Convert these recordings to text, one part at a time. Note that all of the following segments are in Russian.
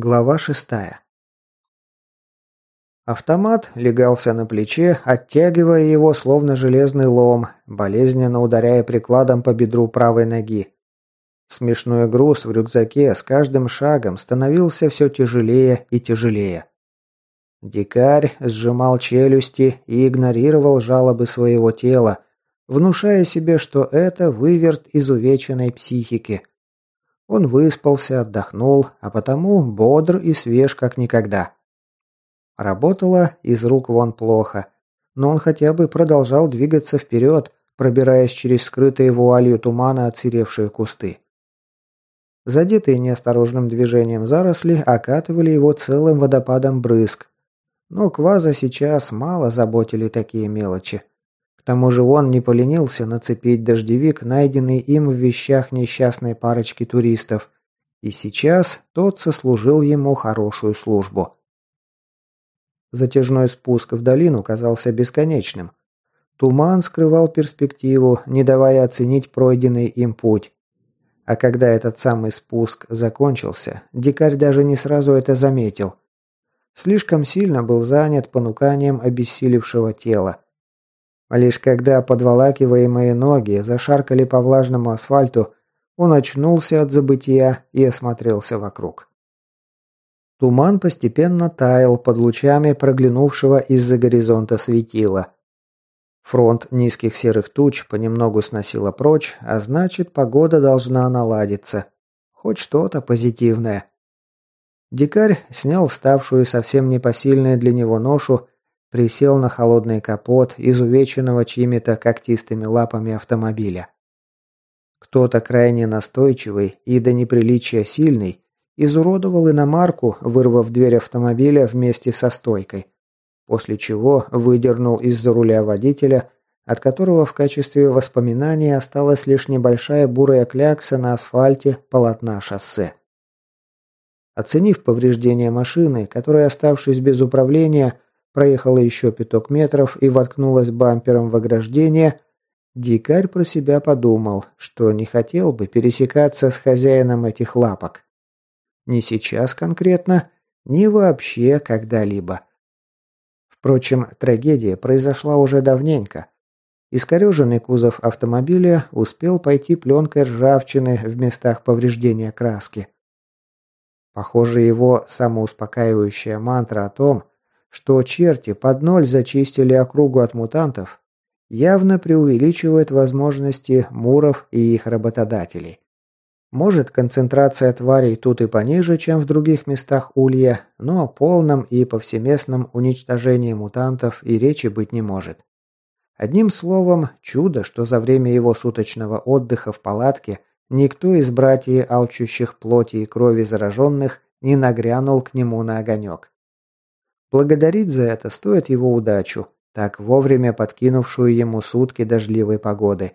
Глава шестая. Автомат легался на плече, оттягивая его словно железный лом, болезненно ударяя прикладом по бедру правой ноги. Смешной груз в рюкзаке с каждым шагом становился все тяжелее и тяжелее. Дикарь сжимал челюсти и игнорировал жалобы своего тела, внушая себе, что это выверт изувеченной психики – он выспался, отдохнул, а потому бодр и свеж как никогда. Работало из рук вон плохо, но он хотя бы продолжал двигаться вперед, пробираясь через скрытые вуалью тумана отсыревшие кусты. Задетые неосторожным движением заросли окатывали его целым водопадом брызг. Но Кваза сейчас мало заботили такие мелочи тому же он не поленился нацепить дождевик, найденный им в вещах несчастной парочки туристов, и сейчас тот сослужил ему хорошую службу. Затяжной спуск в долину казался бесконечным. Туман скрывал перспективу, не давая оценить пройденный им путь. А когда этот самый спуск закончился, дикарь даже не сразу это заметил. Слишком сильно был занят понуканием обессилевшего тела. Лишь когда подволакиваемые ноги зашаркали по влажному асфальту, он очнулся от забытия и осмотрелся вокруг. Туман постепенно таял под лучами проглянувшего из-за горизонта светила. Фронт низких серых туч понемногу сносило прочь, а значит, погода должна наладиться. Хоть что-то позитивное. Дикарь снял ставшую совсем непосильной для него ношу Присел на холодный капот изувеченного чьими-то когтистыми лапами автомобиля. Кто-то крайне настойчивый и до неприличия сильный изуродовал иномарку, вырвав дверь автомобиля вместе со стойкой, после чего выдернул из-за руля водителя, от которого в качестве воспоминания осталась лишь небольшая бурая клякса на асфальте полотна шоссе. Оценив повреждения машины, которая, оставшись без управления, проехала еще пяток метров и воткнулась бампером в ограждение, дикарь про себя подумал, что не хотел бы пересекаться с хозяином этих лапок. Не сейчас конкретно, ни вообще когда-либо. Впрочем, трагедия произошла уже давненько. Искореженный кузов автомобиля успел пойти пленкой ржавчины в местах повреждения краски. Похоже, его самоуспокаивающая мантра о том, что черти под ноль зачистили округу от мутантов, явно преувеличивает возможности муров и их работодателей. Может, концентрация тварей тут и пониже, чем в других местах Улья, но о полном и повсеместном уничтожении мутантов и речи быть не может. Одним словом, чудо, что за время его суточного отдыха в палатке никто из братьев, алчущих плоти и крови зараженных, не нагрянул к нему на огонек. Благодарить за это стоит его удачу, так вовремя подкинувшую ему сутки дождливой погоды.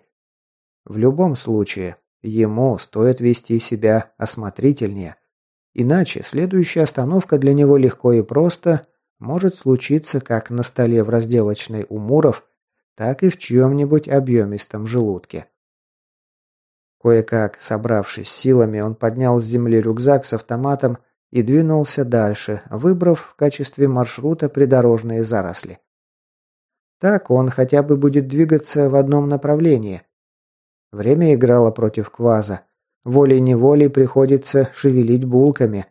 В любом случае, ему стоит вести себя осмотрительнее. Иначе следующая остановка для него легко и просто может случиться как на столе в разделочной у Муров, так и в чьем-нибудь объемистом желудке. Кое-как, собравшись силами, он поднял с земли рюкзак с автоматом и двинулся дальше, выбрав в качестве маршрута придорожные заросли. Так он хотя бы будет двигаться в одном направлении. Время играло против кваза. Волей-неволей приходится шевелить булками.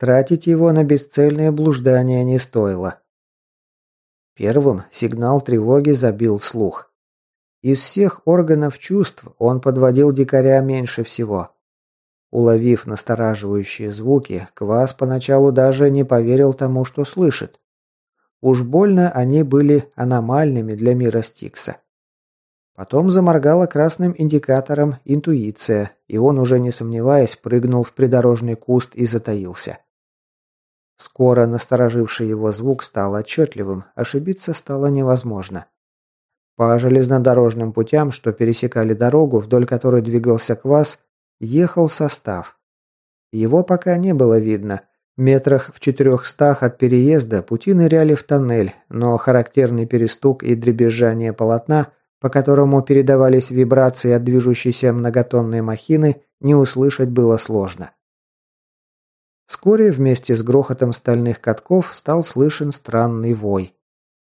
Тратить его на бесцельные блуждания не стоило. Первым сигнал тревоги забил слух. Из всех органов чувств он подводил дикаря меньше всего. Уловив настораживающие звуки, Квас поначалу даже не поверил тому, что слышит. Уж больно они были аномальными для мира Стикса. Потом заморгала красным индикатором интуиция, и он, уже не сомневаясь, прыгнул в придорожный куст и затаился. Скоро настороживший его звук стал отчетливым, ошибиться стало невозможно. По железнодорожным путям, что пересекали дорогу, вдоль которой двигался Квас, ехал состав. Его пока не было видно. Метрах в четырехстах от переезда пути ныряли в тоннель, но характерный перестук и дребезжание полотна, по которому передавались вибрации от движущейся многотонной махины, не услышать было сложно. Вскоре вместе с грохотом стальных катков стал слышен странный вой.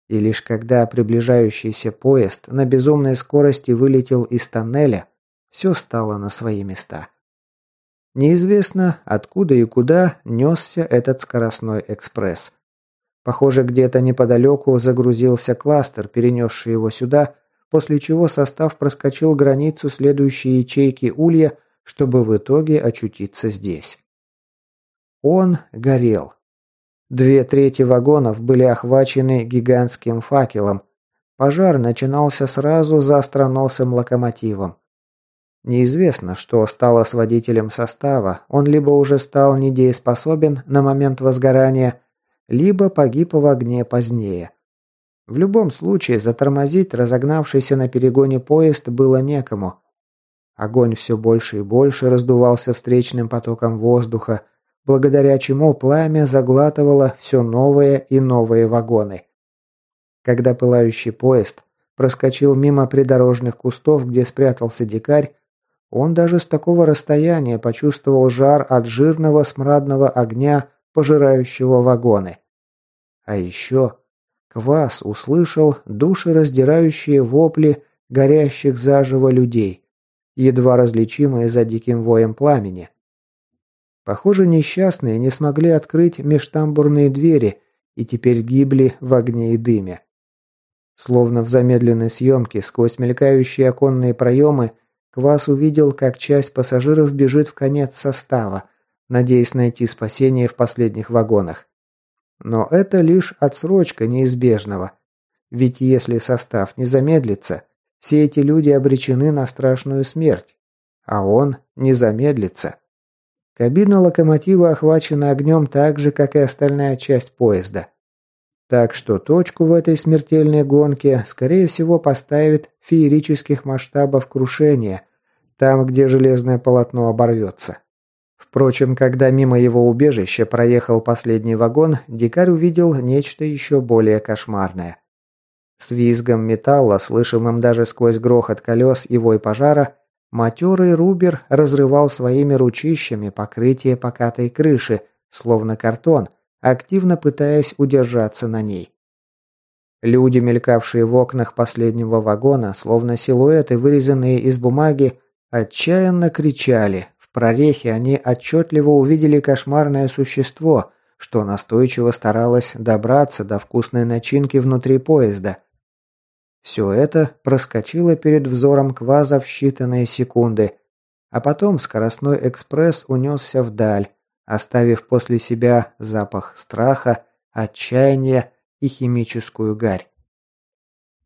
И лишь когда приближающийся поезд на безумной скорости вылетел из тоннеля, все стало на свои места. Неизвестно, откуда и куда несся этот скоростной экспресс. Похоже, где-то неподалеку загрузился кластер, перенесший его сюда, после чего состав проскочил границу следующей ячейки улья, чтобы в итоге очутиться здесь. Он горел. Две трети вагонов были охвачены гигантским факелом. Пожар начинался сразу за остроносым локомотивом. Неизвестно, что стало с водителем состава, он либо уже стал недееспособен на момент возгорания, либо погиб в огне позднее. В любом случае, затормозить разогнавшийся на перегоне поезд было некому. Огонь все больше и больше раздувался встречным потоком воздуха, благодаря чему пламя заглатывало все новые и новые вагоны. Когда пылающий поезд проскочил мимо придорожных кустов, где спрятался дикарь, он даже с такого расстояния почувствовал жар от жирного смрадного огня, пожирающего вагоны. А еще Квас услышал душераздирающие вопли горящих заживо людей, едва различимые за диким воем пламени. Похоже, несчастные не смогли открыть межтамбурные двери и теперь гибли в огне и дыме. Словно в замедленной съемке сквозь мелькающие оконные проемы Квас увидел, как часть пассажиров бежит в конец состава, надеясь найти спасение в последних вагонах. Но это лишь отсрочка неизбежного. Ведь если состав не замедлится, все эти люди обречены на страшную смерть. А он не замедлится. Кабина локомотива охвачена огнем так же, как и остальная часть поезда. Так что точку в этой смертельной гонке, скорее всего, поставит феерических масштабов крушение, там, где железное полотно оборвется. Впрочем, когда мимо его убежища проехал последний вагон, дикарь увидел нечто еще более кошмарное. С визгом металла, слышимым даже сквозь грохот колес и вой пожара, матерый рубер разрывал своими ручищами покрытие покатой крыши, словно картон, активно пытаясь удержаться на ней. Люди, мелькавшие в окнах последнего вагона, словно силуэты, вырезанные из бумаги, отчаянно кричали, прорехе они отчетливо увидели кошмарное существо, что настойчиво старалось добраться до вкусной начинки внутри поезда. Все это проскочило перед взором Кваза в считанные секунды, а потом скоростной экспресс унесся вдаль, оставив после себя запах страха, отчаяния и химическую гарь.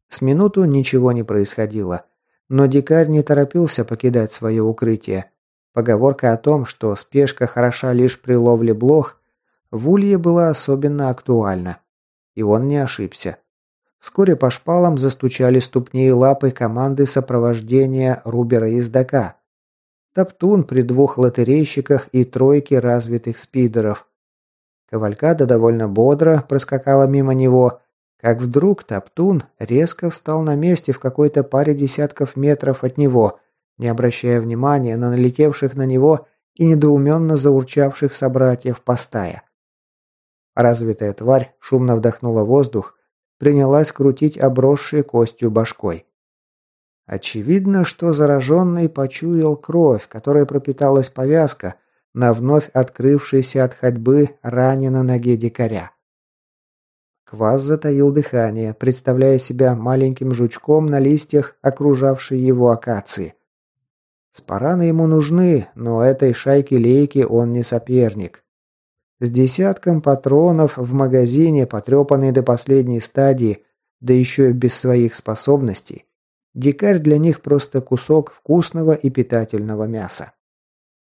С минуту ничего не происходило, но дикарь не торопился покидать свое укрытие. Поговорка о том, что спешка хороша лишь при ловле блох, в Улье была особенно актуальна. И он не ошибся. Вскоре по шпалам застучали ступни и лапы команды сопровождения Рубера-ездока. Топтун при двух лотерейщиках и тройке развитых спидеров. Кавалькада довольно бодро проскакала мимо него, как вдруг Топтун резко встал на месте в какой-то паре десятков метров от него – не обращая внимания на налетевших на него и недоуменно заурчавших собратьев по стае. Развитая тварь шумно вдохнула воздух, принялась крутить обросшей костью башкой. Очевидно, что зараженный почуял кровь, которой пропиталась повязка на вновь открывшейся от ходьбы ране на ноге дикаря. Квас затаил дыхание, представляя себя маленьким жучком на листьях, окружавшей его акации. Спараны ему нужны, но этой шайке-лейки он не соперник. С десятком патронов в магазине, потрепанный до последней стадии, да еще и без своих способностей, дикарь для них просто кусок вкусного и питательного мяса.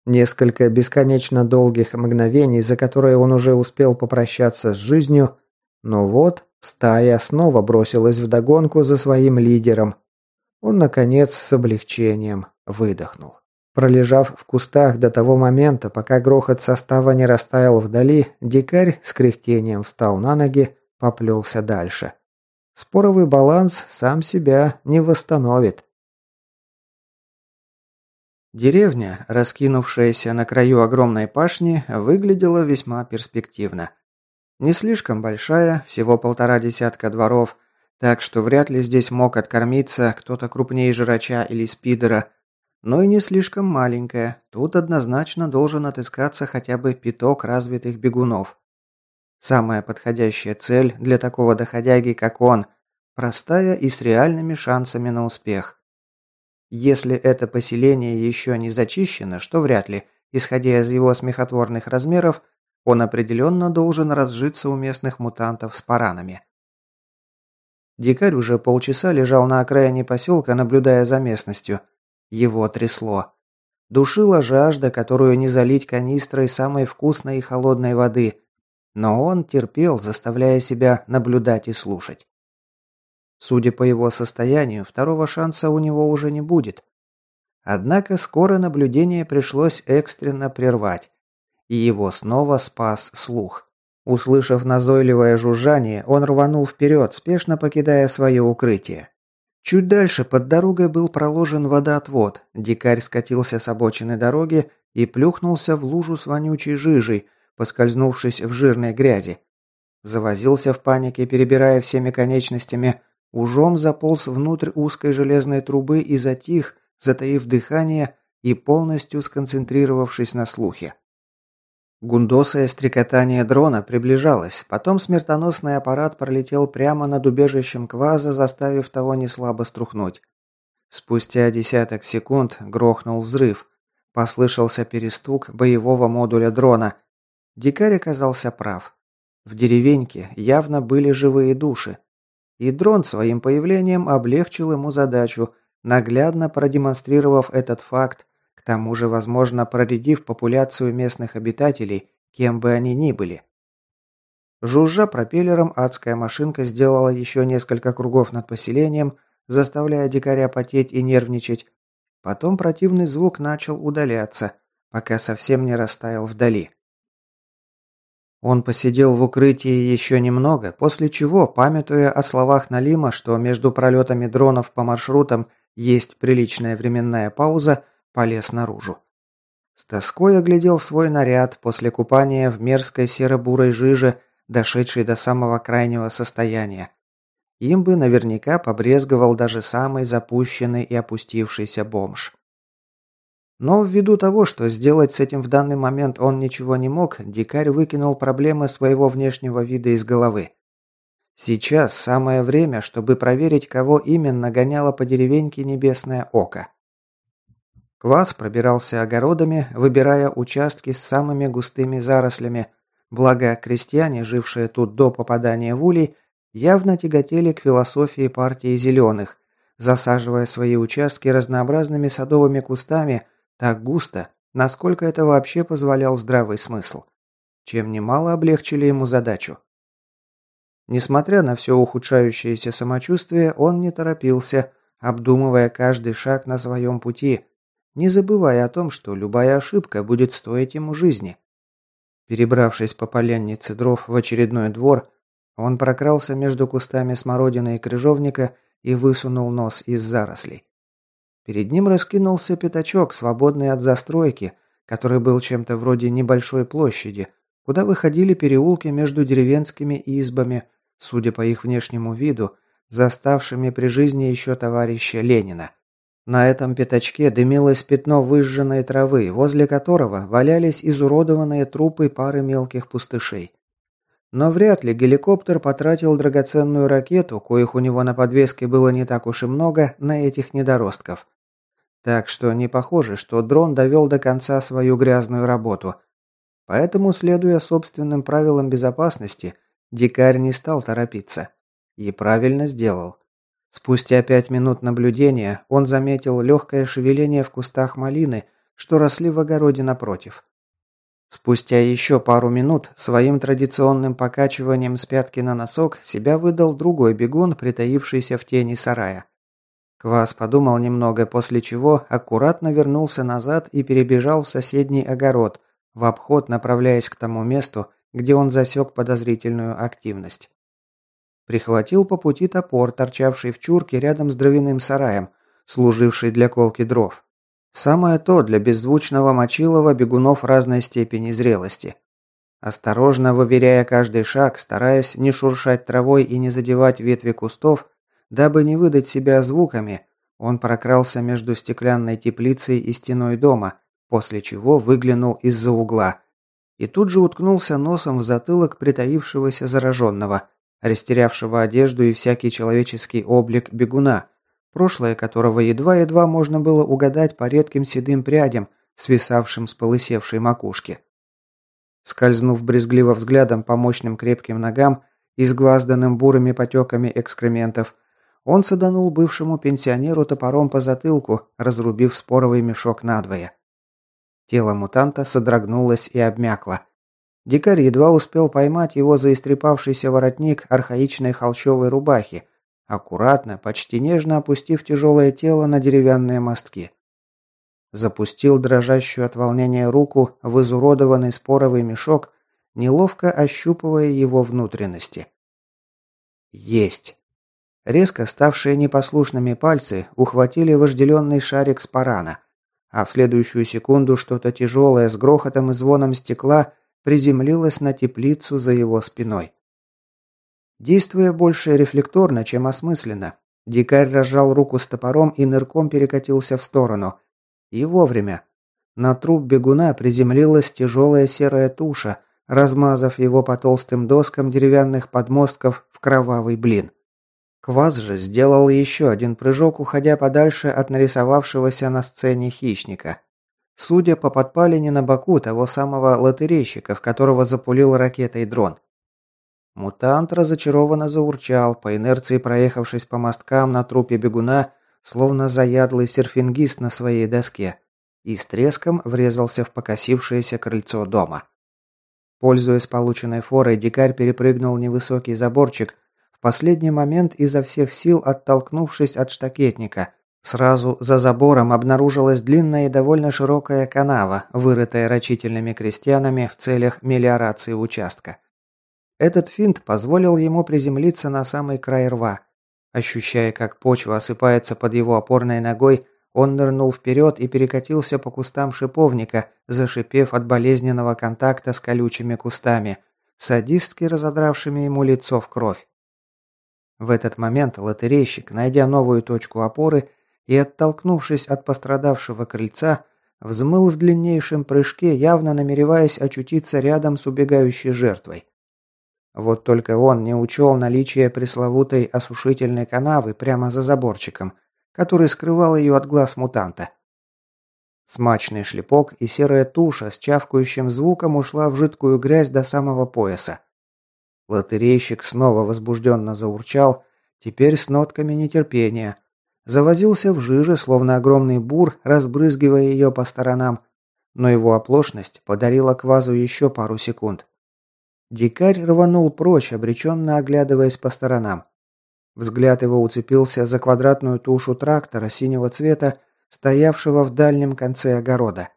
Несколько бесконечно долгих мгновений, за которые он уже успел попрощаться с жизнью, но вот стая снова бросилась в догонку за своим лидером. Он, наконец, с облегчением Выдохнул. Пролежав в кустах до того момента, пока грохот состава не растаял вдали, дикарь с кряхтением встал на ноги, поплелся дальше. Споровый баланс сам себя не восстановит. Деревня, раскинувшаяся на краю огромной пашни, выглядела весьма перспективно. Не слишком большая, всего полтора десятка дворов, так что вряд ли здесь мог откормиться кто-то крупнее жрача или спидера, но и не слишком маленькая, тут однозначно должен отыскаться хотя бы пяток развитых бегунов. Самая подходящая цель для такого доходяги, как он, простая и с реальными шансами на успех. Если это поселение еще не зачищено, что вряд ли, исходя из его смехотворных размеров, он определенно должен разжиться у местных мутантов с паранами. Дикарь уже полчаса лежал на окраине поселка, наблюдая за местностью. Его трясло. Душила жажда, которую не залить канистрой самой вкусной и холодной воды. Но он терпел, заставляя себя наблюдать и слушать. Судя по его состоянию, второго шанса у него уже не будет. Однако скоро наблюдение пришлось экстренно прервать, и его снова спас слух. Услышав назойливое жужжание, он рванул вперед, спешно покидая свое укрытие. Чуть дальше под дорогой был проложен водоотвод. Дикарь скатился с обочины дороги и плюхнулся в лужу с вонючей жижей, поскользнувшись в жирной грязи. Завозился в панике, перебирая всеми конечностями, ужом заполз внутрь узкой железной трубы и затих, затаив дыхание и полностью сконцентрировавшись на слухе. Гундосое стрекотание дрона приближалось, потом смертоносный аппарат пролетел прямо над убежищем кваза, заставив того неслабо струхнуть. Спустя десяток секунд грохнул взрыв. Послышался перестук боевого модуля дрона. Дикарь оказался прав. В деревеньке явно были живые души. И дрон своим появлением облегчил ему задачу, наглядно продемонстрировав этот факт, к тому же, возможно, проредив популяцию местных обитателей, кем бы они ни были. Жужжа пропеллером, адская машинка сделала еще несколько кругов над поселением, заставляя дикаря потеть и нервничать. Потом противный звук начал удаляться, пока совсем не растаял вдали. Он посидел в укрытии еще немного, после чего, памятуя о словах Налима, что между пролетами дронов по маршрутам есть приличная временная пауза, полез наружу. С тоской оглядел свой наряд после купания в мерзкой серо-бурой жиже, дошедшей до самого крайнего состояния. Им бы наверняка побрезговал даже самый запущенный и опустившийся бомж. Но ввиду того, что сделать с этим в данный момент он ничего не мог, дикарь выкинул проблемы своего внешнего вида из головы. Сейчас самое время, чтобы проверить, кого именно гоняло по деревеньке небесное око. Квас пробирался огородами, выбирая участки с самыми густыми зарослями, благо крестьяне, жившие тут до попадания в улей, явно тяготели к философии партии зеленых, засаживая свои участки разнообразными садовыми кустами – так густо, насколько это вообще позволял здравый смысл. Чем немало облегчили ему задачу. Несмотря на все ухудшающееся самочувствие, он не торопился, обдумывая каждый шаг на своем пути, не забывая о том, что любая ошибка будет стоить ему жизни. Перебравшись по поленнице дров в очередной двор, он прокрался между кустами смородины и крыжовника и высунул нос из зарослей. Перед ним раскинулся пятачок, свободный от застройки, который был чем-то вроде небольшой площади, куда выходили переулки между деревенскими избами, судя по их внешнему виду, заставшими при жизни еще товарища Ленина. На этом пятачке дымилось пятно выжженной травы, возле которого валялись изуродованные трупы пары мелких пустышей. Но вряд ли геликоптер потратил драгоценную ракету, коих у него на подвеске было не так уж и много, на этих недоростков. Так что не похоже, что дрон довел до конца свою грязную работу. Поэтому, следуя собственным правилам безопасности, дикарь не стал торопиться. И правильно сделал. Спустя пять минут наблюдения он заметил легкое шевеление в кустах малины, что росли в огороде напротив. Спустя еще пару минут своим традиционным покачиванием с пятки на носок себя выдал другой бегун, притаившийся в тени сарая. Квас подумал немного, после чего аккуратно вернулся назад и перебежал в соседний огород, в обход направляясь к тому месту, где он засек подозрительную активность. Прихватил по пути топор, торчавший в чурке рядом с дровяным сараем, служивший для колки дров. Самое то для беззвучного мочилова бегунов разной степени зрелости. Осторожно выверяя каждый шаг, стараясь не шуршать травой и не задевать ветви кустов, дабы не выдать себя звуками, он прокрался между стеклянной теплицей и стеной дома, после чего выглянул из-за угла и тут же уткнулся носом в затылок притаившегося зараженного, растерявшего одежду и всякий человеческий облик бегуна, прошлое которого едва-едва можно было угадать по редким седым прядям, свисавшим с полысевшей макушки. Скользнув брезгливо взглядом по мощным крепким ногам, изгвазданным бурыми потеками экскрементов, он саданул бывшему пенсионеру топором по затылку, разрубив споровый мешок надвое. Тело мутанта содрогнулось и обмякло. Дикарь едва успел поймать его за истрепавшийся воротник архаичной холщовой рубахи, аккуратно, почти нежно опустив тяжелое тело на деревянные мостки. Запустил дрожащую от волнения руку в изуродованный споровый мешок, неловко ощупывая его внутренности. Есть! Резко ставшие непослушными пальцы ухватили вожделенный шарик спарана, а в следующую секунду что-то тяжелое с грохотом и звоном стекла приземлилось на теплицу за его спиной. Действуя больше рефлекторно, чем осмысленно, дикарь разжал руку с топором и нырком перекатился в сторону. И вовремя. На труп бегуна приземлилась тяжелая серая туша, размазав его по толстым доскам деревянных подмостков в кровавый блин. Квас же сделал еще один прыжок, уходя подальше от нарисовавшегося на сцене хищника. Судя по подпалине на боку того самого лотерейщика, в которого запулил ракетой дрон. Мутант разочарованно заурчал, по инерции проехавшись по мосткам на трупе бегуна, словно заядлый серфингист на своей доске, и с треском врезался в покосившееся крыльцо дома. Пользуясь полученной форой, дикарь перепрыгнул невысокий заборчик, последний момент изо всех сил оттолкнувшись от штакетника. Сразу за забором обнаружилась длинная и довольно широкая канава, вырытая рачительными крестьянами в целях мелиорации участка. Этот финт позволил ему приземлиться на самый край рва. Ощущая, как почва осыпается под его опорной ногой, он нырнул вперед и перекатился по кустам шиповника, зашипев от болезненного контакта с колючими кустами, садистски разодравшими ему лицо в кровь. В этот момент лотерейщик, найдя новую точку опоры и оттолкнувшись от пострадавшего крыльца, взмыл в длиннейшем прыжке, явно намереваясь очутиться рядом с убегающей жертвой. Вот только он не учел наличие пресловутой осушительной канавы прямо за заборчиком, который скрывал ее от глаз мутанта. Смачный шлепок и серая туша с чавкающим звуком ушла в жидкую грязь до самого пояса. Лотерейщик снова возбужденно заурчал, теперь с нотками нетерпения. Завозился в жиже, словно огромный бур, разбрызгивая ее по сторонам, но его оплошность подарила квазу еще пару секунд. Дикарь рванул прочь, обреченно оглядываясь по сторонам. Взгляд его уцепился за квадратную тушу трактора синего цвета, стоявшего в дальнем конце огорода.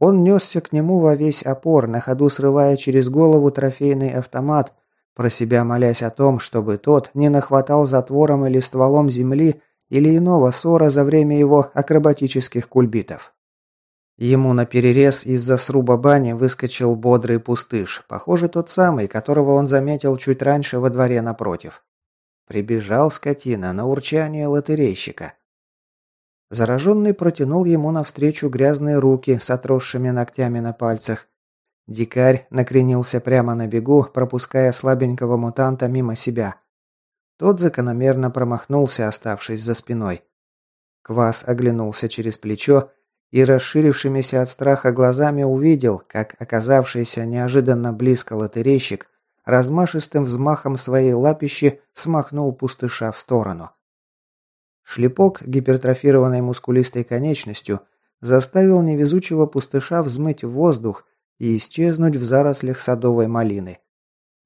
Он несся к нему во весь опор, на ходу срывая через голову трофейный автомат, про себя молясь о том, чтобы тот не нахватал затвором или стволом земли или иного ссора за время его акробатических кульбитов. Ему на перерез из-за сруба бани выскочил бодрый пустыш, похоже, тот самый, которого он заметил чуть раньше во дворе напротив. Прибежал скотина на урчание лотерейщика. Зараженный протянул ему навстречу грязные руки с отросшими ногтями на пальцах. Дикарь накренился прямо на бегу, пропуская слабенького мутанта мимо себя. Тот закономерно промахнулся, оставшись за спиной. Квас оглянулся через плечо и расширившимися от страха глазами увидел, как оказавшийся неожиданно близко лотерейщик размашистым взмахом своей лапищи смахнул пустыша в сторону. Шлепок гипертрофированной мускулистой конечностью заставил невезучего пустыша взмыть в воздух и исчезнуть в зарослях садовой малины.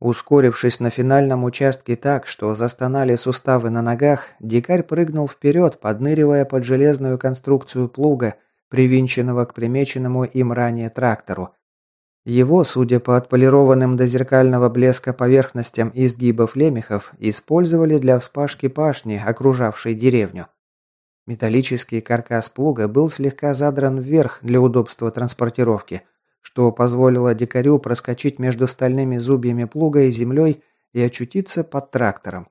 Ускорившись на финальном участке так, что застонали суставы на ногах, дикарь прыгнул вперед, подныривая под железную конструкцию плуга, привинченного к примеченному им ранее трактору, его, судя по отполированным до зеркального блеска поверхностям изгибов лемехов, использовали для вспашки пашни, окружавшей деревню. Металлический каркас плуга был слегка задран вверх для удобства транспортировки, что позволило дикарю проскочить между стальными зубьями плуга и землей и очутиться под трактором.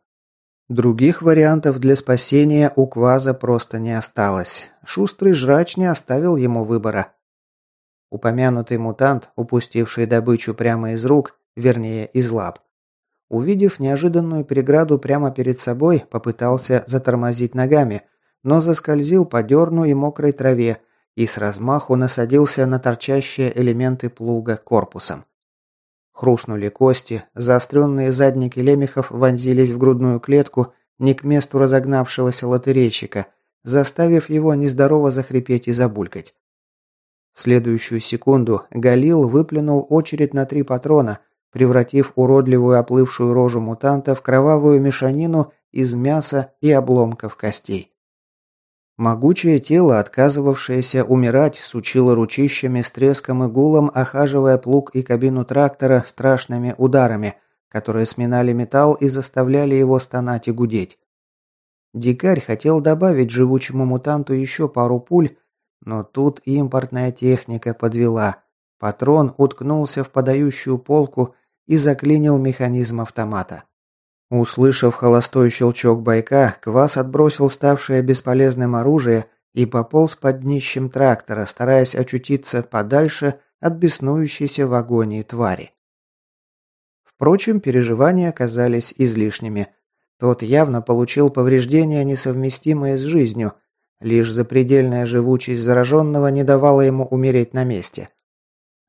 Других вариантов для спасения у Кваза просто не осталось. Шустрый жрач не оставил ему выбора. Упомянутый мутант, упустивший добычу прямо из рук, вернее, из лап, увидев неожиданную преграду прямо перед собой, попытался затормозить ногами, но заскользил по дерну и мокрой траве и с размаху насадился на торчащие элементы плуга корпусом. Хрустнули кости, заостренные задники лемехов вонзились в грудную клетку не к месту разогнавшегося лотерейщика, заставив его нездорово захрипеть и забулькать. В следующую секунду Галил выплюнул очередь на три патрона, превратив уродливую оплывшую рожу мутанта в кровавую мешанину из мяса и обломков костей. Могучее тело, отказывавшееся умирать, сучило ручищами с треском и гулом, охаживая плуг и кабину трактора страшными ударами, которые сминали металл и заставляли его стонать и гудеть. Дикарь хотел добавить живучему мутанту еще пару пуль, но тут импортная техника подвела. Патрон уткнулся в подающую полку и заклинил механизм автомата. Услышав холостой щелчок байка, Квас отбросил ставшее бесполезным оружие и пополз под днищем трактора, стараясь очутиться подальше от беснующейся в агонии твари. Впрочем, переживания оказались излишними. Тот явно получил повреждения, несовместимые с жизнью, лишь запредельная живучесть зараженного не давала ему умереть на месте.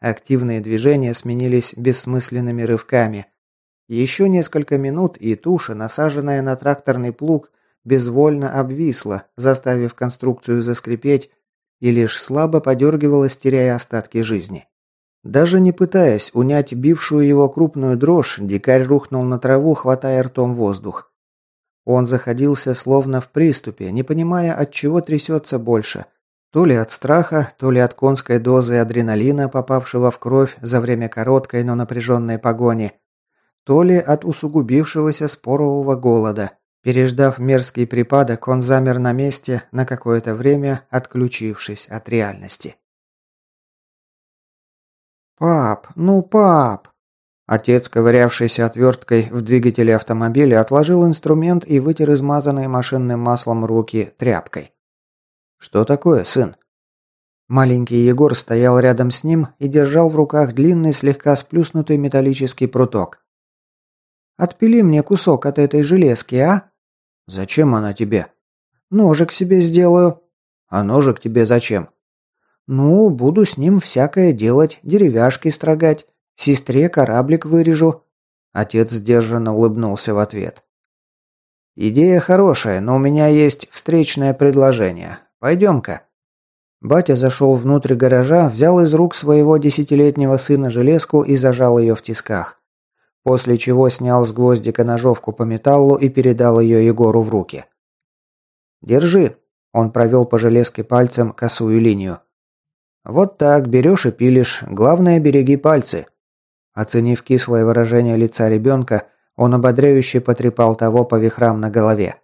Активные движения сменились бессмысленными рывками – еще несколько минут, и туша, насаженная на тракторный плуг, безвольно обвисла, заставив конструкцию заскрипеть, и лишь слабо подергивалась, теряя остатки жизни. Даже не пытаясь унять бившую его крупную дрожь, дикарь рухнул на траву, хватая ртом воздух. Он заходился словно в приступе, не понимая, от чего трясется больше. То ли от страха, то ли от конской дозы адреналина, попавшего в кровь за время короткой, но напряженной погони – то ли от усугубившегося спорового голода. Переждав мерзкий припадок, он замер на месте, на какое-то время отключившись от реальности. «Пап, ну пап!» Отец, ковырявшийся отверткой в двигателе автомобиля, отложил инструмент и вытер измазанные машинным маслом руки тряпкой. «Что такое, сын?» Маленький Егор стоял рядом с ним и держал в руках длинный, слегка сплюснутый металлический пруток. Отпили мне кусок от этой железки, а?» «Зачем она тебе?» «Ножик себе сделаю». «А ножик тебе зачем?» «Ну, буду с ним всякое делать, деревяшки строгать, сестре кораблик вырежу». Отец сдержанно улыбнулся в ответ. «Идея хорошая, но у меня есть встречное предложение. Пойдем-ка». Батя зашел внутрь гаража, взял из рук своего десятилетнего сына железку и зажал ее в тисках после чего снял с гвоздика ножовку по металлу и передал ее Егору в руки. «Держи», – он провел по железке пальцем косую линию. «Вот так, берешь и пилишь, главное береги пальцы». Оценив кислое выражение лица ребенка, он ободряюще потрепал того по вихрам на голове.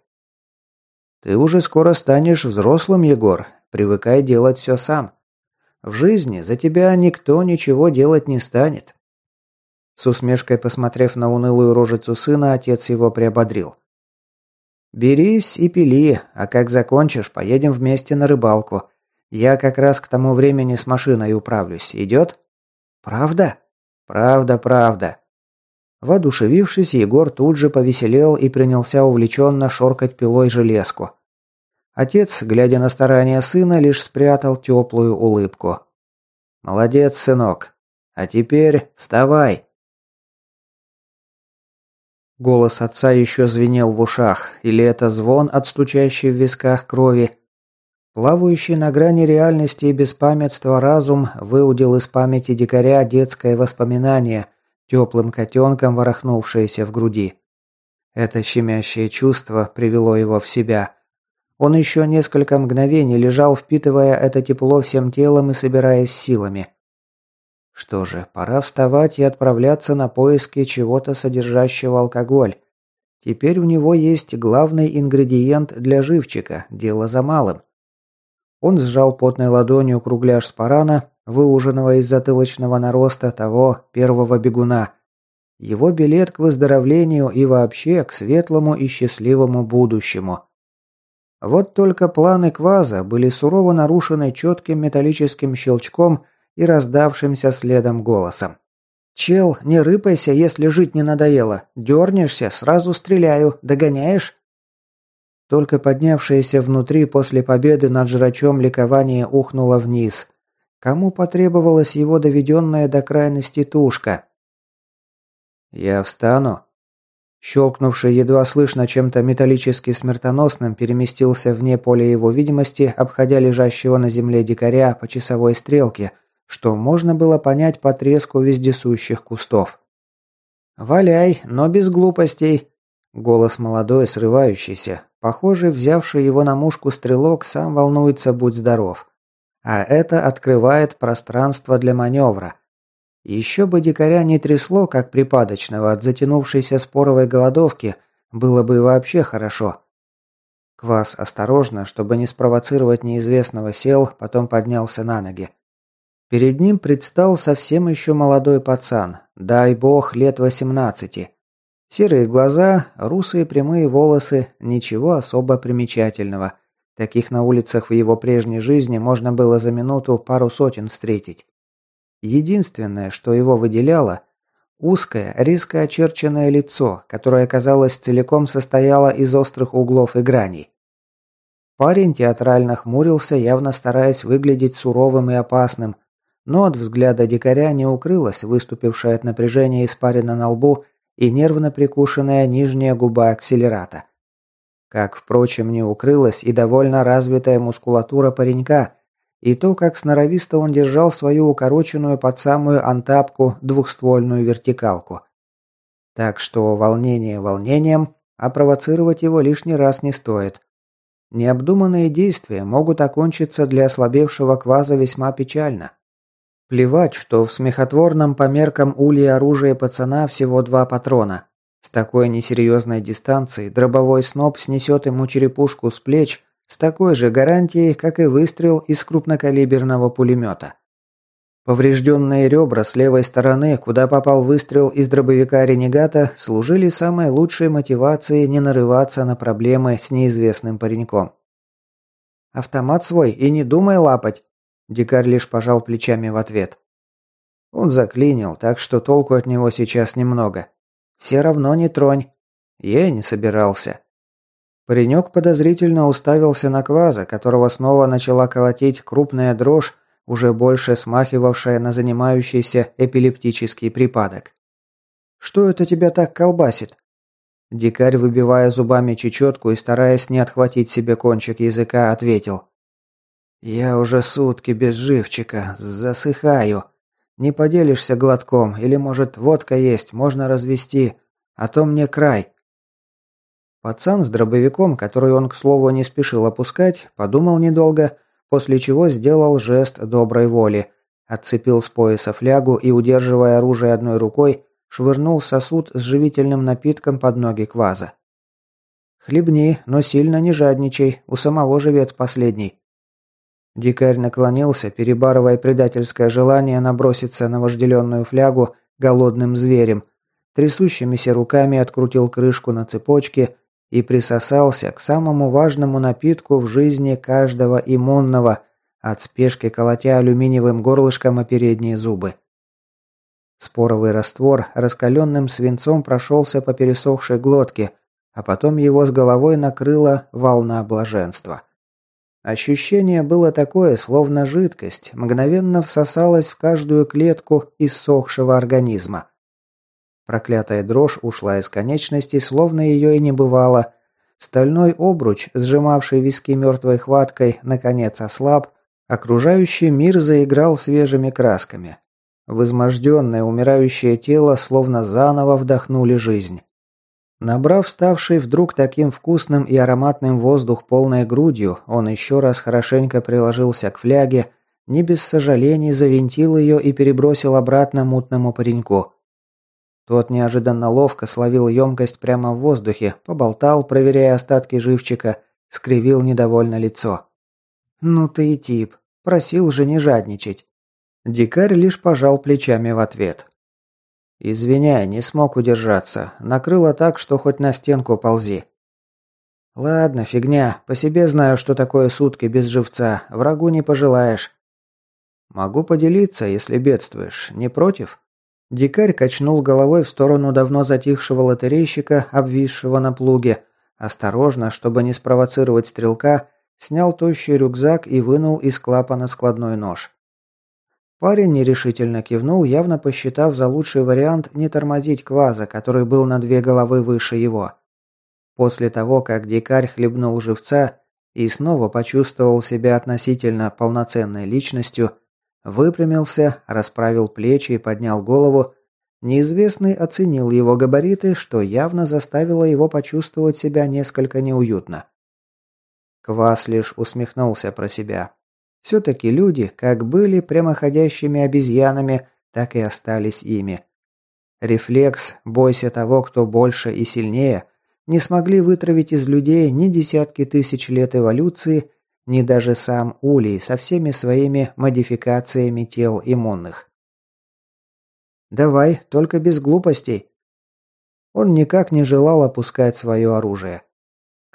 «Ты уже скоро станешь взрослым, Егор, привыкай делать все сам. В жизни за тебя никто ничего делать не станет. С усмешкой посмотрев на унылую рожицу сына, отец его приободрил. «Берись и пили, а как закончишь, поедем вместе на рыбалку. Я как раз к тому времени с машиной управлюсь. Идет?» «Правда?» «Правда, правда». Воодушевившись, Егор тут же повеселел и принялся увлеченно шоркать пилой железку. Отец, глядя на старания сына, лишь спрятал теплую улыбку. «Молодец, сынок. А теперь вставай!» Голос отца еще звенел в ушах, или это звон от стучащей в висках крови. Плавающий на грани реальности и беспамятства разум выудил из памяти дикаря детское воспоминание, теплым котенком ворохнувшееся в груди. Это щемящее чувство привело его в себя. Он еще несколько мгновений лежал, впитывая это тепло всем телом и собираясь силами. Что же, пора вставать и отправляться на поиски чего-то содержащего алкоголь. Теперь у него есть главный ингредиент для живчика, дело за малым. Он сжал потной ладонью кругляш спарана, выуженного из затылочного нароста того первого бегуна. Его билет к выздоровлению и вообще к светлому и счастливому будущему. Вот только планы Кваза были сурово нарушены четким металлическим щелчком и раздавшимся следом голосом. «Чел, не рыпайся, если жить не надоело. Дернешься, сразу стреляю. Догоняешь?» Только поднявшееся внутри после победы над жрачом ликование ухнуло вниз. Кому потребовалась его доведенная до крайности тушка? «Я встану». Щелкнувший едва слышно чем-то металлически смертоносным переместился вне поля его видимости, обходя лежащего на земле дикаря по часовой стрелке, что можно было понять по треску вездесущих кустов. «Валяй, но без глупостей!» Голос молодой, срывающийся, Похоже, взявший его на мушку стрелок сам волнуется «Будь здоров». А это открывает пространство для маневра. Еще бы дикаря не трясло, как припадочного от затянувшейся споровой голодовки, было бы вообще хорошо. Квас осторожно, чтобы не спровоцировать неизвестного, сел, потом поднялся на ноги. Перед ним предстал совсем еще молодой пацан, дай бог, лет восемнадцати. Серые глаза, русые прямые волосы, ничего особо примечательного. Таких на улицах в его прежней жизни можно было за минуту пару сотен встретить. Единственное, что его выделяло – узкое, резко очерченное лицо, которое, казалось, целиком состояло из острых углов и граней. Парень театрально хмурился, явно стараясь выглядеть суровым и опасным, но от взгляда дикаря не укрылась выступившая от напряжения испарина на лбу и нервно прикушенная нижняя губа акселерата. Как, впрочем, не укрылась и довольно развитая мускулатура паренька, и то, как сноровисто он держал свою укороченную под самую антапку двухствольную вертикалку. Так что волнение волнением, а провоцировать его лишний раз не стоит. Необдуманные действия могут окончиться для ослабевшего кваза весьма печально. Плевать, что в смехотворном по меркам ули оружия пацана всего два патрона. С такой несерьезной дистанции дробовой сноп снесет ему черепушку с плеч с такой же гарантией, как и выстрел из крупнокалиберного пулемета. Поврежденные ребра с левой стороны, куда попал выстрел из дробовика «Ренегата», служили самой лучшей мотивацией не нарываться на проблемы с неизвестным пареньком. «Автомат свой и не думай лапать», Дикарь лишь пожал плечами в ответ. Он заклинил, так что толку от него сейчас немного. Все равно не тронь. Я и не собирался. Паренек подозрительно уставился на кваза, которого снова начала колотить крупная дрожь, уже больше смахивавшая на занимающийся эпилептический припадок. «Что это тебя так колбасит?» Дикарь, выбивая зубами чечетку и стараясь не отхватить себе кончик языка, ответил. «Я уже сутки без живчика, засыхаю. Не поделишься глотком, или, может, водка есть, можно развести, а то мне край». Пацан с дробовиком, который он, к слову, не спешил опускать, подумал недолго, после чего сделал жест доброй воли, отцепил с пояса флягу и, удерживая оружие одной рукой, швырнул сосуд с живительным напитком под ноги кваза. «Хлебни, но сильно не жадничай, у самого живец последний». Дикарь наклонился, перебарывая предательское желание наброситься на вожделенную флягу голодным зверем, трясущимися руками открутил крышку на цепочке и присосался к самому важному напитку в жизни каждого иммунного, от спешки колотя алюминиевым горлышком о передние зубы. Споровый раствор раскаленным свинцом прошелся по пересохшей глотке, а потом его с головой накрыла волна блаженства. Ощущение было такое, словно жидкость мгновенно всосалась в каждую клетку иссохшего организма. Проклятая дрожь ушла из конечностей, словно ее и не бывало. Стальной обруч, сжимавший виски мертвой хваткой, наконец ослаб, окружающий мир заиграл свежими красками. В умирающее тело словно заново вдохнули жизнь. Набрав ставший вдруг таким вкусным и ароматным воздух полной грудью, он еще раз хорошенько приложился к фляге, не без сожалений завинтил ее и перебросил обратно мутному пареньку. Тот неожиданно ловко словил емкость прямо в воздухе, поболтал, проверяя остатки живчика, скривил недовольно лицо. «Ну ты и тип. Просил же не жадничать». Дикарь лишь пожал плечами в ответ. «Извиняй, не смог удержаться. Накрыло так, что хоть на стенку ползи». «Ладно, фигня. По себе знаю, что такое сутки без живца. Врагу не пожелаешь». «Могу поделиться, если бедствуешь. Не против?» Дикарь качнул головой в сторону давно затихшего лотерейщика, обвисшего на плуге. Осторожно, чтобы не спровоцировать стрелка, снял тощий рюкзак и вынул из клапана складной нож. Парень нерешительно кивнул, явно посчитав за лучший вариант не тормозить кваза, который был на две головы выше его. После того, как дикарь хлебнул живца и снова почувствовал себя относительно полноценной личностью, выпрямился, расправил плечи и поднял голову, неизвестный оценил его габариты, что явно заставило его почувствовать себя несколько неуютно. Квас лишь усмехнулся про себя. Все-таки люди, как были прямоходящими обезьянами, так и остались ими. Рефлекс «бойся того, кто больше и сильнее» не смогли вытравить из людей ни десятки тысяч лет эволюции, ни даже сам Улей со всеми своими модификациями тел иммунных. «Давай, только без глупостей». Он никак не желал опускать свое оружие.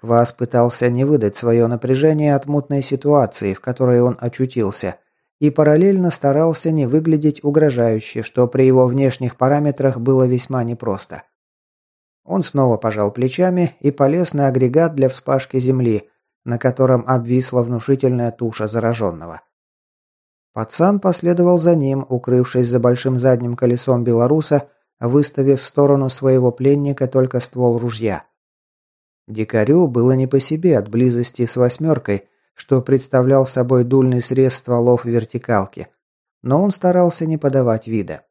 Квас пытался не выдать свое напряжение от мутной ситуации, в которой он очутился, и параллельно старался не выглядеть угрожающе, что при его внешних параметрах было весьма непросто. Он снова пожал плечами и полез на агрегат для вспашки земли, на котором обвисла внушительная туша зараженного. Пацан последовал за ним, укрывшись за большим задним колесом белоруса, выставив в сторону своего пленника только ствол ружья – Дикарю было не по себе от близости с восьмеркой, что представлял собой дульный срез стволов вертикалки, но он старался не подавать вида.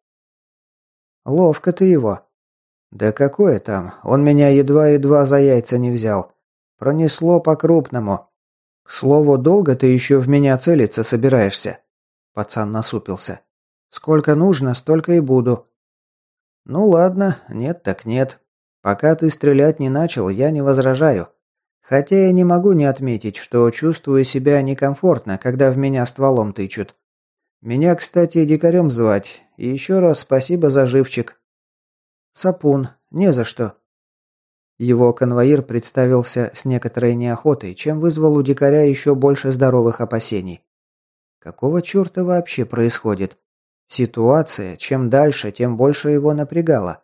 «Ловко ты его». «Да какое там, он меня едва-едва за яйца не взял. Пронесло по-крупному. К слову, долго ты еще в меня целиться собираешься?» Пацан насупился. «Сколько нужно, столько и буду». «Ну ладно, нет так нет. Пока ты стрелять не начал, я не возражаю. Хотя я не могу не отметить, что чувствую себя некомфортно, когда в меня стволом тычут. Меня, кстати, дикарем звать. И еще раз спасибо за живчик. Сапун, не за что. Его конвоир представился с некоторой неохотой, чем вызвал у дикаря еще больше здоровых опасений. Какого черта вообще происходит? Ситуация, чем дальше, тем больше его напрягала.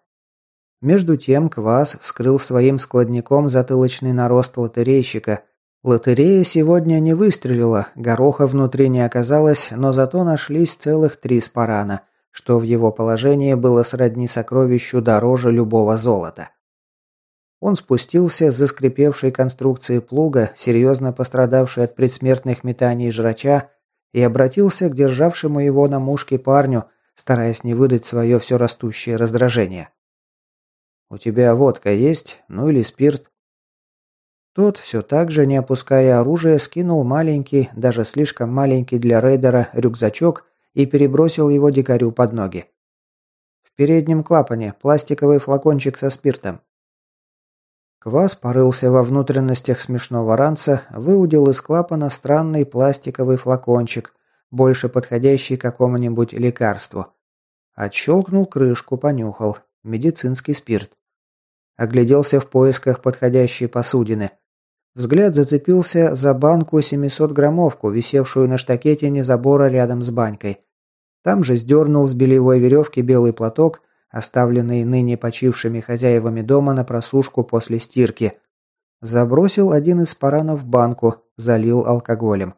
Между тем Квас вскрыл своим складником затылочный нарост лотерейщика. Лотерея сегодня не выстрелила, гороха внутри не оказалось, но зато нашлись целых три спарана, что в его положении было сродни сокровищу дороже любого золота. Он спустился с заскрипевшей конструкции плуга, серьезно пострадавшей от предсмертных метаний жрача, и обратился к державшему его на мушке парню, стараясь не выдать свое все растущее раздражение. «У тебя водка есть? Ну или спирт?» Тот, все так же, не опуская оружие, скинул маленький, даже слишком маленький для рейдера, рюкзачок и перебросил его дикарю под ноги. В переднем клапане пластиковый флакончик со спиртом. Квас порылся во внутренностях смешного ранца, выудил из клапана странный пластиковый флакончик, больше подходящий какому-нибудь лекарству. Отщелкнул крышку, понюхал. Медицинский спирт. Огляделся в поисках подходящей посудины. Взгляд зацепился за банку 700-граммовку, висевшую на штакете забора рядом с банькой. Там же сдернул с белевой веревки белый платок, оставленный ныне почившими хозяевами дома на просушку после стирки. Забросил один из паранов в банку, залил алкоголем.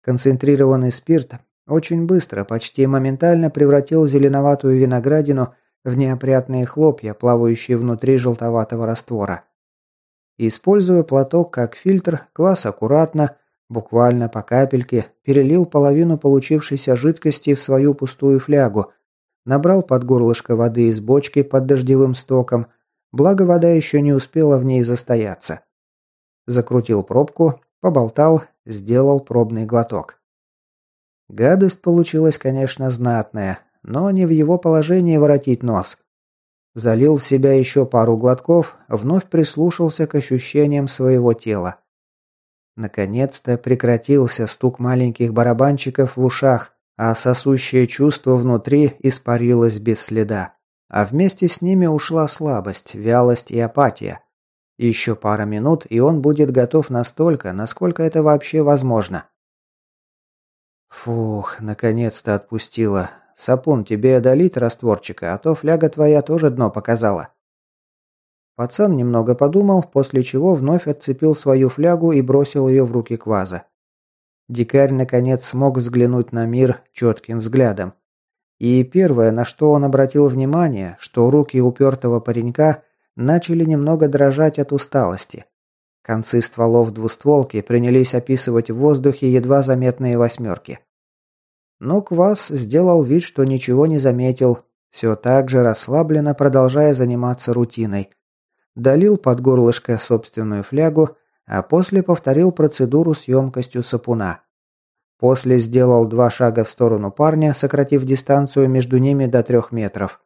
Концентрированный спирт очень быстро, почти моментально превратил зеленоватую виноградину в неопрятные хлопья, плавающие внутри желтоватого раствора. Используя платок как фильтр, Квас аккуратно, буквально по капельке, перелил половину получившейся жидкости в свою пустую флягу, набрал под горлышко воды из бочки под дождевым стоком, благо вода еще не успела в ней застояться. Закрутил пробку, поболтал, сделал пробный глоток. Гадость получилась, конечно, знатная, но не в его положении воротить нос. Залил в себя еще пару глотков, вновь прислушался к ощущениям своего тела. Наконец-то прекратился стук маленьких барабанчиков в ушах, а сосущее чувство внутри испарилось без следа. А вместе с ними ушла слабость, вялость и апатия. Еще пара минут, и он будет готов настолько, насколько это вообще возможно. Фух, наконец-то отпустила. Сапун, тебе долить растворчика, а то фляга твоя тоже дно показала. Пацан немного подумал, после чего вновь отцепил свою флягу и бросил ее в руки Кваза. Дикарь наконец смог взглянуть на мир четким взглядом. И первое, на что он обратил внимание, что руки упертого паренька начали немного дрожать от усталости. Концы стволов двустволки принялись описывать в воздухе едва заметные восьмерки. Но Квас сделал вид, что ничего не заметил, все так же расслабленно продолжая заниматься рутиной. Долил под горлышко собственную флягу, а после повторил процедуру с емкостью сапуна. После сделал два шага в сторону парня, сократив дистанцию между ними до трех метров.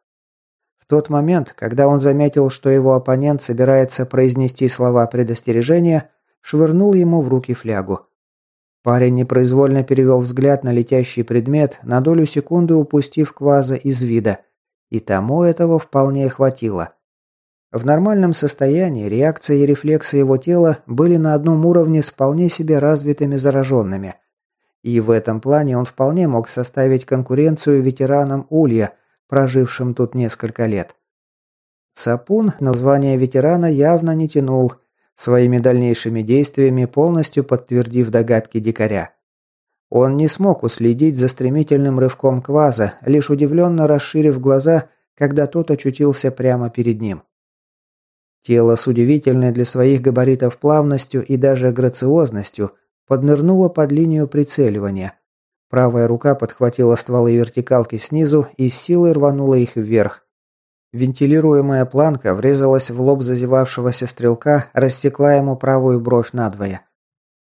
В тот момент, когда он заметил, что его оппонент собирается произнести слова предостережения, швырнул ему в руки флягу. Парень непроизвольно перевел взгляд на летящий предмет, на долю секунды упустив кваза из вида. И тому этого вполне хватило. В нормальном состоянии реакция и рефлексы его тела были на одном уровне с вполне себе развитыми зараженными. И в этом плане он вполне мог составить конкуренцию ветеранам Улья, прожившим тут несколько лет. Сапун название ветерана явно не тянул, своими дальнейшими действиями полностью подтвердив догадки дикаря. Он не смог уследить за стремительным рывком кваза, лишь удивленно расширив глаза, когда тот очутился прямо перед ним. Тело с удивительной для своих габаритов плавностью и даже грациозностью поднырнуло под линию прицеливания. Правая рука подхватила стволы вертикалки снизу и с силой рванула их вверх, Вентилируемая планка врезалась в лоб зазевавшегося стрелка, растекла ему правую бровь надвое.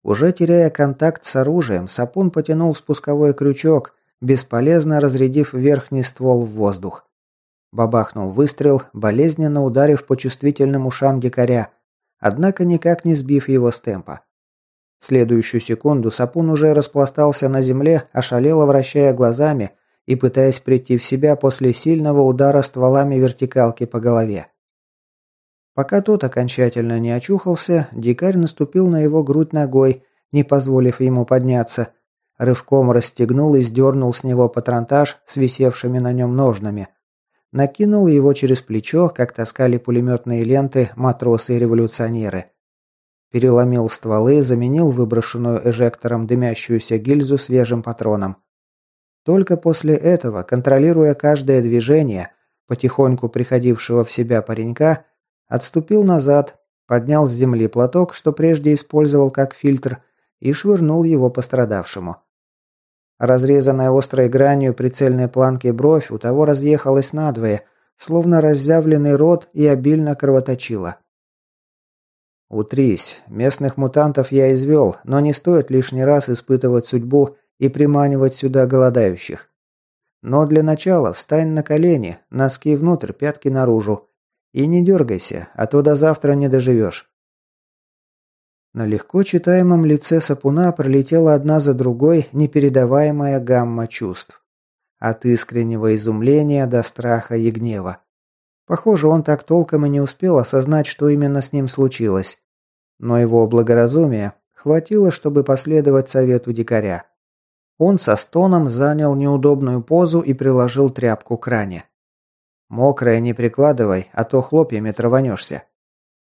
Уже теряя контакт с оружием, Сапун потянул спусковой крючок, бесполезно разрядив верхний ствол в воздух. Бабахнул выстрел, болезненно ударив по чувствительным ушам дикаря, однако никак не сбив его с темпа. В следующую секунду Сапун уже распластался на земле, ошалело вращая глазами, и пытаясь прийти в себя после сильного удара стволами вертикалки по голове. Пока тот окончательно не очухался, дикарь наступил на его грудь ногой, не позволив ему подняться. Рывком расстегнул и сдернул с него патронтаж с висевшими на нем ножнами. Накинул его через плечо, как таскали пулеметные ленты матросы и революционеры. Переломил стволы, заменил выброшенную эжектором дымящуюся гильзу свежим патроном. Только после этого, контролируя каждое движение, потихоньку приходившего в себя паренька, отступил назад, поднял с земли платок, что прежде использовал как фильтр, и швырнул его пострадавшему. Разрезанная острой гранью прицельной планки бровь у того разъехалась надвое, словно разъявленный рот и обильно кровоточила. «Утрись. Местных мутантов я извел, но не стоит лишний раз испытывать судьбу и приманивать сюда голодающих. Но для начала встань на колени, носки внутрь, пятки наружу. И не дергайся, а то до завтра не доживешь. На легко читаемом лице Сапуна пролетела одна за другой непередаваемая гамма чувств. От искреннего изумления до страха и гнева. Похоже, он так толком и не успел осознать, что именно с ним случилось. Но его благоразумия хватило, чтобы последовать совету дикаря. Он со стоном занял неудобную позу и приложил тряпку к ране. «Мокрая не прикладывай, а то хлопьями траванешься».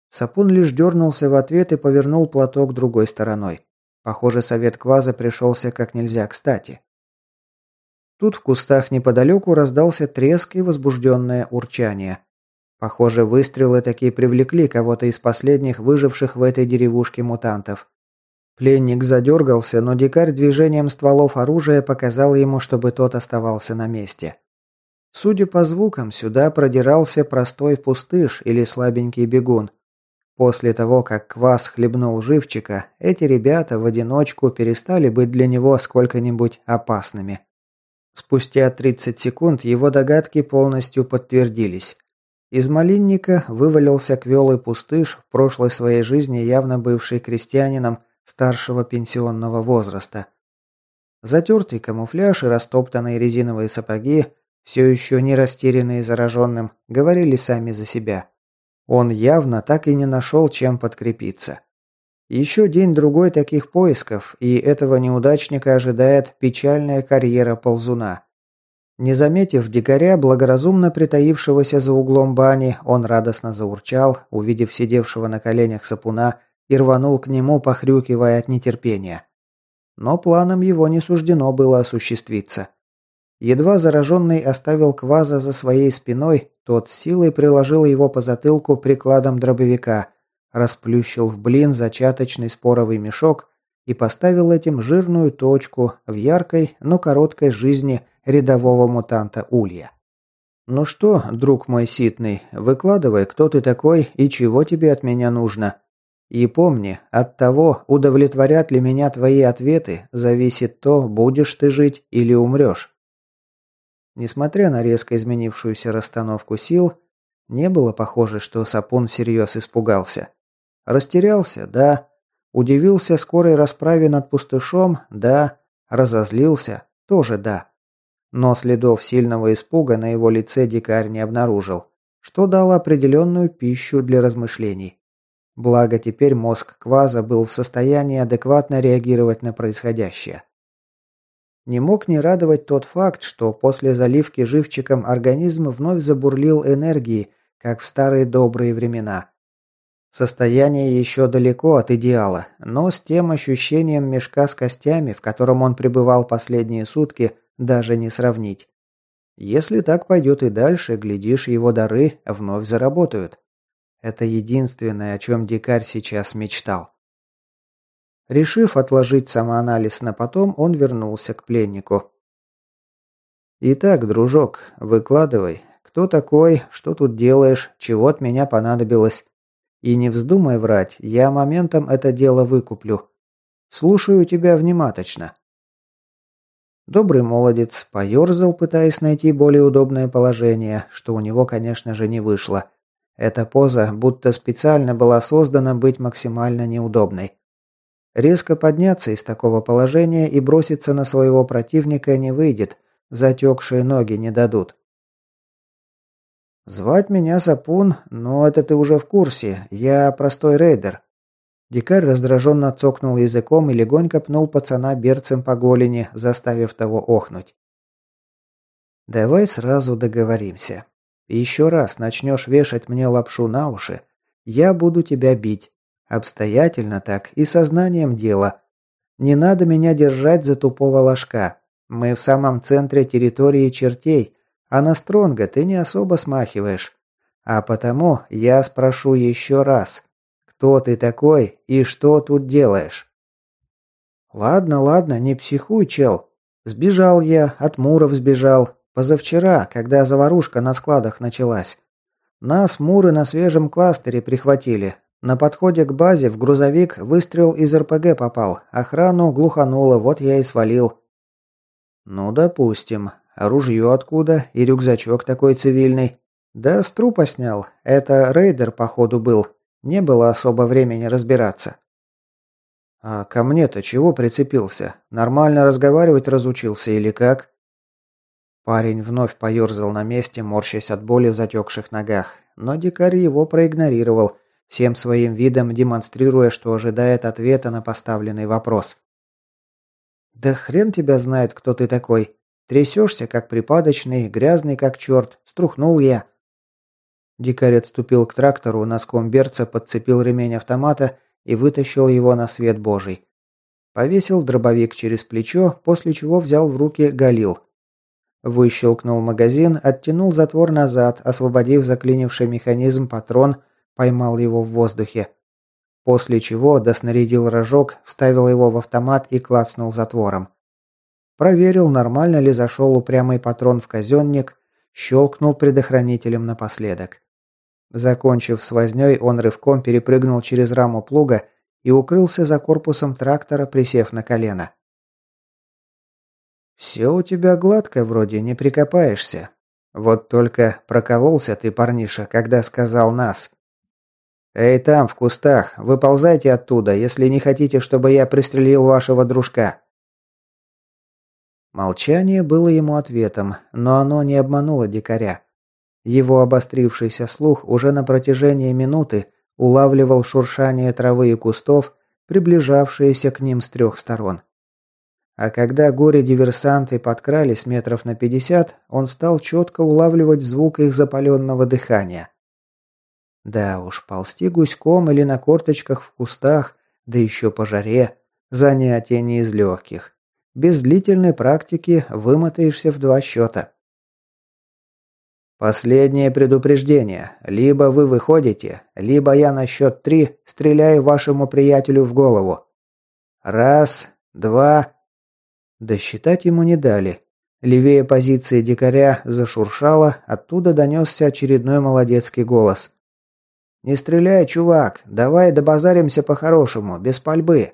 Сапун лишь дернулся в ответ и повернул платок другой стороной. Похоже, совет Кваза пришелся как нельзя кстати. Тут в кустах неподалеку раздался треск и возбужденное урчание. Похоже, выстрелы такие привлекли кого-то из последних выживших в этой деревушке мутантов. Пленник задергался, но дикарь движением стволов оружия показал ему, чтобы тот оставался на месте. Судя по звукам, сюда продирался простой пустыш или слабенький бегун. После того, как квас хлебнул живчика, эти ребята в одиночку перестали быть для него сколько-нибудь опасными. Спустя 30 секунд его догадки полностью подтвердились. Из малинника вывалился квелый пустыш, в прошлой своей жизни явно бывший крестьянином старшего пенсионного возраста. Затертый камуфляж и растоптанные резиновые сапоги, все еще не растерянные зараженным, говорили сами за себя. Он явно так и не нашел, чем подкрепиться. Еще день-другой таких поисков, и этого неудачника ожидает печальная карьера ползуна. Не заметив дикаря, благоразумно притаившегося за углом бани, он радостно заурчал, увидев сидевшего на коленях сапуна, и рванул к нему, похрюкивая от нетерпения. Но планом его не суждено было осуществиться. Едва зараженный оставил кваза за своей спиной, тот с силой приложил его по затылку прикладом дробовика, расплющил в блин зачаточный споровый мешок и поставил этим жирную точку в яркой, но короткой жизни рядового мутанта Улья. «Ну что, друг мой ситный, выкладывай, кто ты такой и чего тебе от меня нужно. И помни, от того, удовлетворят ли меня твои ответы, зависит то, будешь ты жить или умрешь». Несмотря на резко изменившуюся расстановку сил, не было похоже, что Сапун всерьез испугался. Растерялся, да. Удивился скорой расправе над пустышом, да. Разозлился, тоже да. Но следов сильного испуга на его лице дикарь не обнаружил, что дало определенную пищу для размышлений. Благо теперь мозг Кваза был в состоянии адекватно реагировать на происходящее. Не мог не радовать тот факт, что после заливки живчиком организм вновь забурлил энергией, как в старые добрые времена. Состояние еще далеко от идеала, но с тем ощущением мешка с костями, в котором он пребывал последние сутки, даже не сравнить. Если так пойдет и дальше, глядишь, его дары вновь заработают. Это единственное, о чем дикарь сейчас мечтал. Решив отложить самоанализ на потом, он вернулся к пленнику. «Итак, дружок, выкладывай. Кто такой? Что тут делаешь? Чего от меня понадобилось? И не вздумай врать, я моментом это дело выкуплю. Слушаю тебя внимательно». Добрый молодец поерзал, пытаясь найти более удобное положение, что у него, конечно же, не вышло. Эта поза будто специально была создана быть максимально неудобной. Резко подняться из такого положения и броситься на своего противника не выйдет, затекшие ноги не дадут. «Звать меня Сапун, но это ты уже в курсе, я простой рейдер». Дикарь раздраженно цокнул языком и легонько пнул пацана берцем по голени, заставив того охнуть. «Давай сразу договоримся. Еще раз начнешь вешать мне лапшу на уши, я буду тебя бить. Обстоятельно так и сознанием дела. Не надо меня держать за тупого ложка. Мы в самом центре территории чертей, а на Стронга ты не особо смахиваешь. А потому я спрошу еще раз. Кто ты такой и что тут делаешь? Ладно, ладно, не психуй, чел. Сбежал я, от Муров сбежал, Позавчера, когда заварушка на складах началась. Нас муры на свежем кластере прихватили. На подходе к базе в грузовик выстрел из РПГ попал. Охрану глухануло, вот я и свалил. Ну, допустим. А ружье откуда? И рюкзачок такой цивильный. Да с трупа снял. Это рейдер, походу, был. Не было особо времени разбираться. А ко мне-то чего прицепился? Нормально разговаривать разучился или как? Парень вновь поерзал на месте, морщась от боли в затекших ногах, но дикарь его проигнорировал, всем своим видом демонстрируя, что ожидает ответа на поставленный вопрос. «Да хрен тебя знает, кто ты такой. Трясешься, как припадочный, грязный, как черт. Струхнул я». Дикарь отступил к трактору, носком берца подцепил ремень автомата и вытащил его на свет божий. Повесил дробовик через плечо, после чего взял в руки галил – Выщелкнул магазин, оттянул затвор назад, освободив заклинивший механизм патрон, поймал его в воздухе. После чего доснарядил рожок, вставил его в автомат и клацнул затвором. Проверил, нормально ли зашел упрямый патрон в казенник, щелкнул предохранителем напоследок. Закончив с вознёй, он рывком перепрыгнул через раму плуга и укрылся за корпусом трактора, присев на колено. «Все у тебя гладко вроде, не прикопаешься». Вот только прокололся ты, парниша, когда сказал «нас». «Эй, там, в кустах, выползайте оттуда, если не хотите, чтобы я пристрелил вашего дружка». Молчание было ему ответом, но оно не обмануло дикаря. Его обострившийся слух уже на протяжении минуты улавливал шуршание травы и кустов, приближавшиеся к ним с трех сторон. А когда горе-диверсанты подкрались метров на пятьдесят, он стал четко улавливать звук их запаленного дыхания. Да уж, ползти гуськом или на корточках в кустах, да еще по жаре, занятие не из легких. Без длительной практики вымотаешься в два счета. Последнее предупреждение. Либо вы выходите, либо я на счет три стреляю вашему приятелю в голову. Раз, два... Досчитать ему не дали. Левее позиции дикаря зашуршало, оттуда донесся очередной молодецкий голос. «Не стреляй, чувак, давай добазаримся по-хорошему, без пальбы».